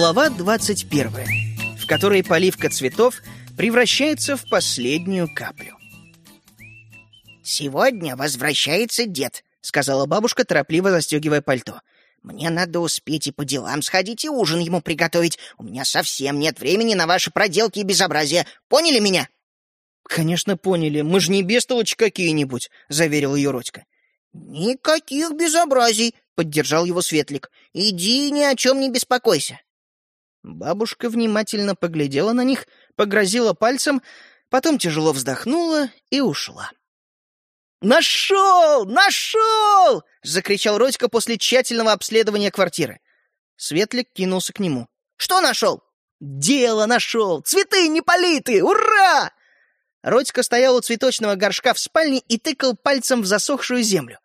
Глава 21, в которой поливка цветов превращается в последнюю каплю. «Сегодня возвращается дед», — сказала бабушка, торопливо застегивая пальто. «Мне надо успеть и по делам сходить, и ужин ему приготовить. У меня совсем нет времени на ваши проделки и безобразия. Поняли меня?» «Конечно, поняли. Мы же не бестолочи какие-нибудь», — заверил ее Родька. «Никаких безобразий», — поддержал его Светлик. «Иди, ни о чем не беспокойся». Бабушка внимательно поглядела на них, погрозила пальцем, потом тяжело вздохнула и ушла. «Нашел! Нашел!» — закричал Родька после тщательного обследования квартиры. Светлик кинулся к нему. «Что нашел?» «Дело нашел! Цветы не политы! Ура!» Родька стоял у цветочного горшка в спальне и тыкал пальцем в засохшую землю.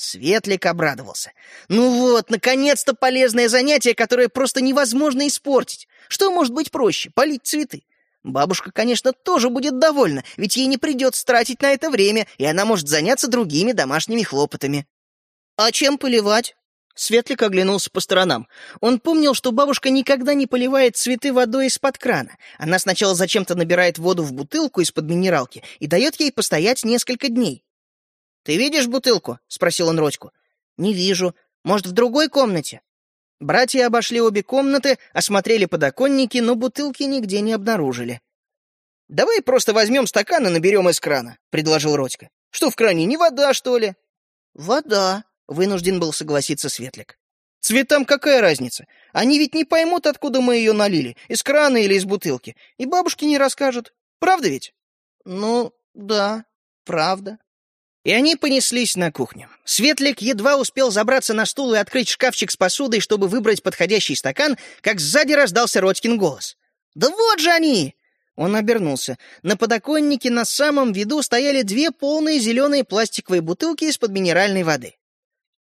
Светлик обрадовался. «Ну вот, наконец-то полезное занятие, которое просто невозможно испортить. Что может быть проще? Полить цветы. Бабушка, конечно, тоже будет довольна, ведь ей не придется тратить на это время, и она может заняться другими домашними хлопотами». «А чем поливать?» Светлик оглянулся по сторонам. Он помнил, что бабушка никогда не поливает цветы водой из-под крана. Она сначала зачем-то набирает воду в бутылку из-под минералки и дает ей постоять несколько дней. «Ты видишь бутылку?» — спросил он Родьку. «Не вижу. Может, в другой комнате?» Братья обошли обе комнаты, осмотрели подоконники, но бутылки нигде не обнаружили. «Давай просто возьмем стакан и наберем из крана», — предложил Родька. «Что в кране, не вода, что ли?» «Вода», — вынужден был согласиться Светлик. «Цветам какая разница? Они ведь не поймут, откуда мы ее налили, из крана или из бутылки, и бабушке не расскажут. Правда ведь?» «Ну, да, правда», и они понеслись на кухню. Светлик едва успел забраться на стул и открыть шкафчик с посудой, чтобы выбрать подходящий стакан, как сзади раздался Родькин голос. «Да вот же они!» Он обернулся. На подоконнике на самом виду стояли две полные зеленые пластиковые бутылки из-под минеральной воды.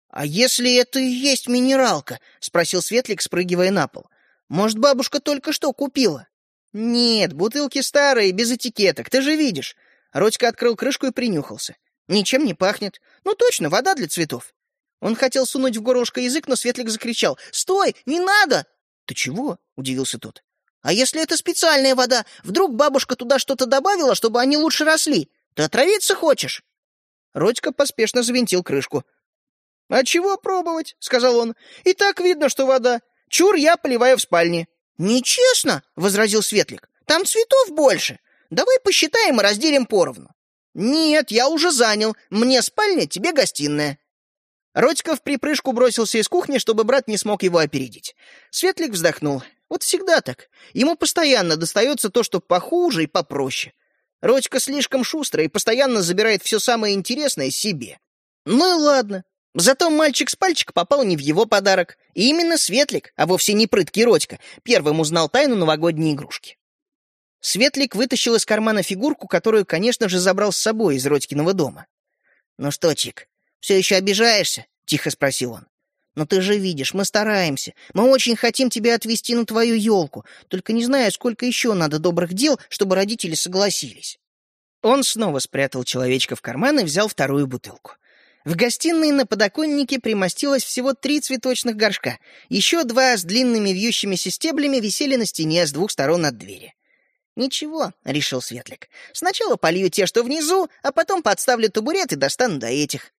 «А если это и есть минералка?» — спросил Светлик, спрыгивая на пол. «Может, бабушка только что купила?» «Нет, бутылки старые, без этикеток, ты же видишь». Родька открыл крышку и принюхался. Ничем не пахнет. Ну точно, вода для цветов. Он хотел сунуть в горлышко язык, но Светлик закричал. «Стой! Не надо!» «Ты чего?» — удивился тот. «А если это специальная вода? Вдруг бабушка туда что-то добавила, чтобы они лучше росли? Ты отравиться хочешь?» Родька поспешно завинтил крышку. «А чего пробовать?» — сказал он. «И так видно, что вода. Чур я поливаю в спальне». «Нечестно!» — возразил Светлик. «Там цветов больше. Давай посчитаем и разделим поровну». «Нет, я уже занял. Мне спальня, тебе гостиная». Родька в припрыжку бросился из кухни, чтобы брат не смог его опередить. Светлик вздохнул. Вот всегда так. Ему постоянно достается то, что похуже и попроще. Родька слишком шустрый и постоянно забирает все самое интересное себе. Ну и ладно. Зато мальчик с пальчика попал не в его подарок. И именно Светлик, а вовсе не прыткий Родька, первым узнал тайну новогодней игрушки. Светлик вытащил из кармана фигурку, которую, конечно же, забрал с собой из Родькиного дома. «Ну что, Чик, все еще обижаешься?» — тихо спросил он. «Но ты же видишь, мы стараемся. Мы очень хотим тебя отвезти на твою елку, только не знаю, сколько еще надо добрых дел, чтобы родители согласились». Он снова спрятал человечка в карман и взял вторую бутылку. В гостиной на подоконнике примостилось всего три цветочных горшка. Еще два с длинными вьющимися стеблями висели на стене с двух сторон от двери. «Ничего», — решил Светлик. «Сначала полью те, что внизу, а потом подставлю табурет и достану до этих».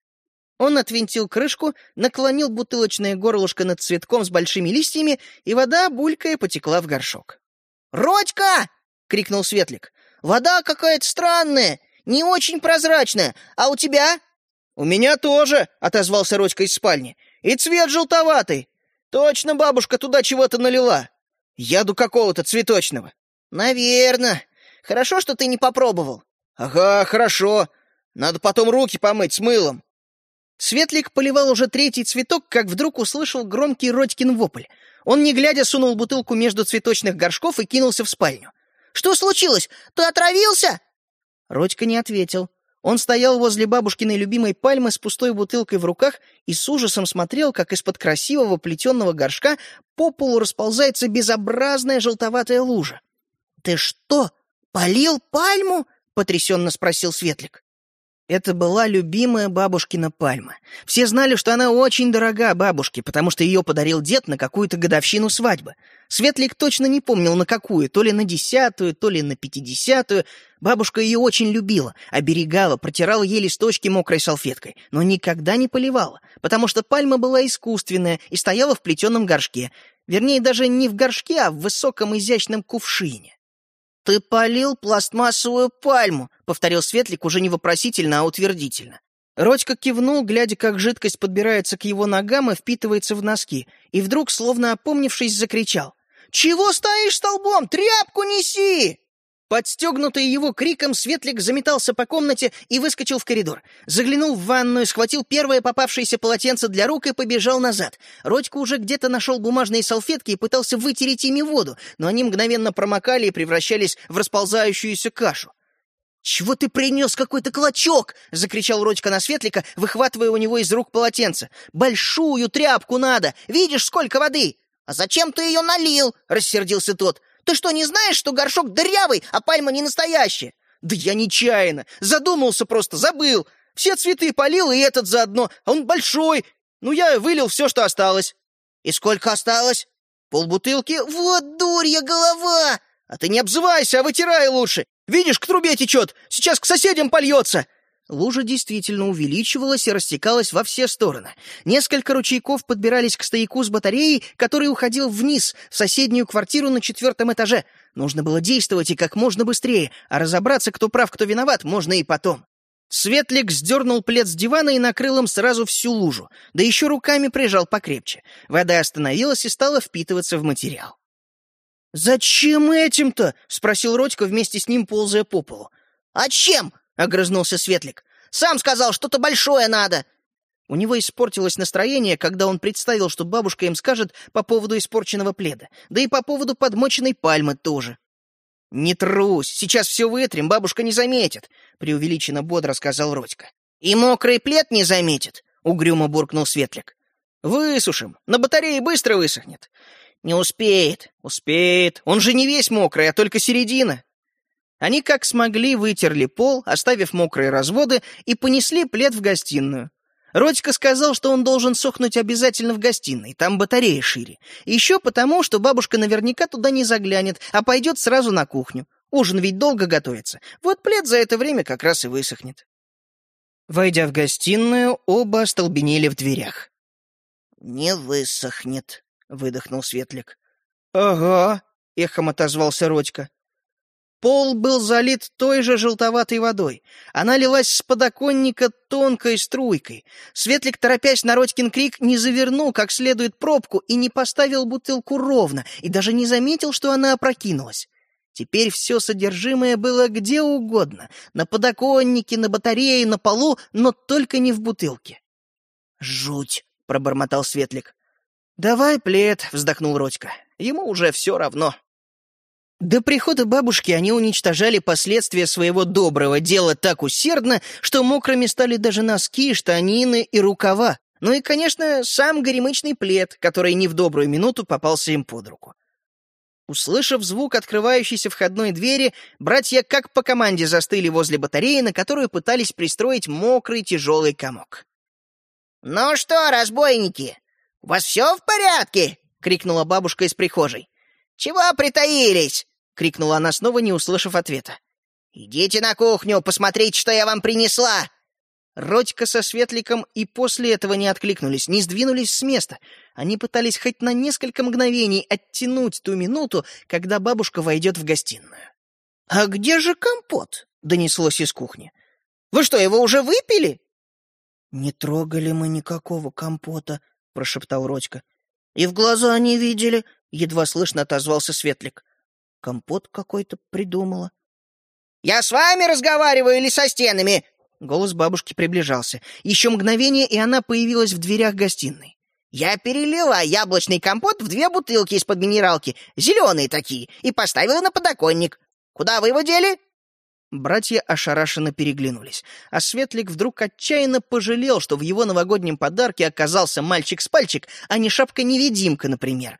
Он отвинтил крышку, наклонил бутылочное горлышко над цветком с большими листьями, и вода, булькая, потекла в горшок. «Родька!» — крикнул Светлик. «Вода какая-то странная, не очень прозрачная. А у тебя?» «У меня тоже», — отозвался Родька из спальни. «И цвет желтоватый. Точно бабушка туда чего-то налила. Яду какого-то цветочного». «Наверно. Хорошо, что ты не попробовал». «Ага, хорошо. Надо потом руки помыть с мылом». Светлик поливал уже третий цветок, как вдруг услышал громкий Родькин вопль. Он, не глядя, сунул бутылку между цветочных горшков и кинулся в спальню. «Что случилось? Ты отравился?» Родька не ответил. Он стоял возле бабушкиной любимой пальмы с пустой бутылкой в руках и с ужасом смотрел, как из-под красивого плетеного горшка по полу расползается безобразная желтоватая лужа. «Ты что, полил пальму?» — потрясенно спросил Светлик. Это была любимая бабушкина пальма. Все знали, что она очень дорога бабушке, потому что ее подарил дед на какую-то годовщину свадьбы. Светлик точно не помнил, на какую, то ли на десятую, то ли на пятидесятую. Бабушка ее очень любила, оберегала, протирала ей листочки мокрой салфеткой, но никогда не поливала, потому что пальма была искусственная и стояла в плетеном горшке. Вернее, даже не в горшке, а в высоком изящном кувшине. «Ты полил пластмассовую пальму», — повторил Светлик уже не вопросительно, а утвердительно. Родька кивнул, глядя, как жидкость подбирается к его ногам и впитывается в носки, и вдруг, словно опомнившись, закричал. «Чего стоишь столбом? Тряпку неси!» Подстегнутый его криком, Светлик заметался по комнате и выскочил в коридор. Заглянул в ванную, схватил первое попавшееся полотенце для рук и побежал назад. Родька уже где-то нашел бумажные салфетки и пытался вытереть ими воду, но они мгновенно промокали и превращались в расползающуюся кашу. «Чего ты принес какой-то клочок?» — закричал Родька на Светлика, выхватывая у него из рук полотенце. «Большую тряпку надо! Видишь, сколько воды!» «А зачем ты ее налил?» — рассердился тот. Ты что, не знаешь, что горшок дырявый, а пальма не настоящая? Да я нечаянно. Задумался просто, забыл. Все цветы полил, и этот заодно. Он большой. Ну, я вылил все, что осталось. И сколько осталось? Полбутылки. Вот дурья голова! А ты не обзывайся, а вытирай лучше. Видишь, к трубе течет. Сейчас к соседям польется. Лужа действительно увеличивалась и растекалась во все стороны. Несколько ручейков подбирались к стояку с батареей, который уходил вниз, в соседнюю квартиру на четвертом этаже. Нужно было действовать и как можно быстрее, а разобраться, кто прав, кто виноват, можно и потом. Светлик сдернул плед с дивана и накрыл им сразу всю лужу, да еще руками прижал покрепче. Вода остановилась и стала впитываться в материал. «Зачем этим-то?» — спросил Родька вместе с ним, ползая по полу. «А чем?» Огрызнулся Светлик. «Сам сказал, что-то большое надо!» У него испортилось настроение, когда он представил, что бабушка им скажет по поводу испорченного пледа, да и по поводу подмоченной пальмы тоже. «Не трусь, сейчас все вытрем, бабушка не заметит», — преувеличенно бодро сказал Родька. «И мокрый плед не заметит», — угрюмо буркнул Светлик. «Высушим, на батарее быстро высохнет». «Не успеет». «Успеет, он же не весь мокрый, а только середина». Они как смогли вытерли пол, оставив мокрые разводы, и понесли плед в гостиную. Родька сказал, что он должен сохнуть обязательно в гостиной, там батарея шире. Еще потому, что бабушка наверняка туда не заглянет, а пойдет сразу на кухню. Ужин ведь долго готовится. Вот плед за это время как раз и высохнет. Войдя в гостиную, оба остолбенели в дверях. «Не высохнет», — выдохнул Светлик. «Ага», — эхом отозвался Родька. Пол был залит той же желтоватой водой. Она лилась с подоконника тонкой струйкой. Светлик, торопясь на Родькин крик, не завернул как следует пробку и не поставил бутылку ровно, и даже не заметил, что она опрокинулась. Теперь все содержимое было где угодно — на подоконнике, на батарее, на полу, но только не в бутылке. «Жуть!» — пробормотал Светлик. «Давай плед», — вздохнул Родька. «Ему уже все равно». До прихода бабушки они уничтожали последствия своего доброго дела так усердно, что мокрыми стали даже носки, штанины и рукава. Ну и, конечно, сам горемычный плед, который не в добрую минуту попался им под руку. Услышав звук открывающейся входной двери, братья как по команде застыли возле батареи, на которую пытались пристроить мокрый тяжелый комок. «Ну что, разбойники, у вас все в порядке?» — крикнула бабушка из прихожей. «Чего притаились? Крикнула она снова, не услышав ответа. «Идите на кухню, посмотрите, что я вам принесла!» Родька со Светликом и после этого не откликнулись, не сдвинулись с места. Они пытались хоть на несколько мгновений оттянуть ту минуту, когда бабушка войдет в гостиную. «А где же компот?» — донеслось из кухни. «Вы что, его уже выпили?» «Не трогали мы никакого компота», — прошептал Родька. «И в глаза не видели», — едва слышно отозвался Светлик. Компот какой-то придумала. «Я с вами разговариваю или со стенами?» Голос бабушки приближался. Еще мгновение, и она появилась в дверях гостиной. «Я перелила яблочный компот в две бутылки из-под минералки, зеленые такие, и поставила на подоконник. Куда вы его дели?» Братья ошарашенно переглянулись, а Светлик вдруг отчаянно пожалел, что в его новогоднем подарке оказался мальчик с пальчик, а не шапка-невидимка, например.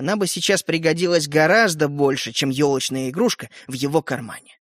Она бы сейчас пригодилась гораздо больше, чем елочная игрушка в его кармане.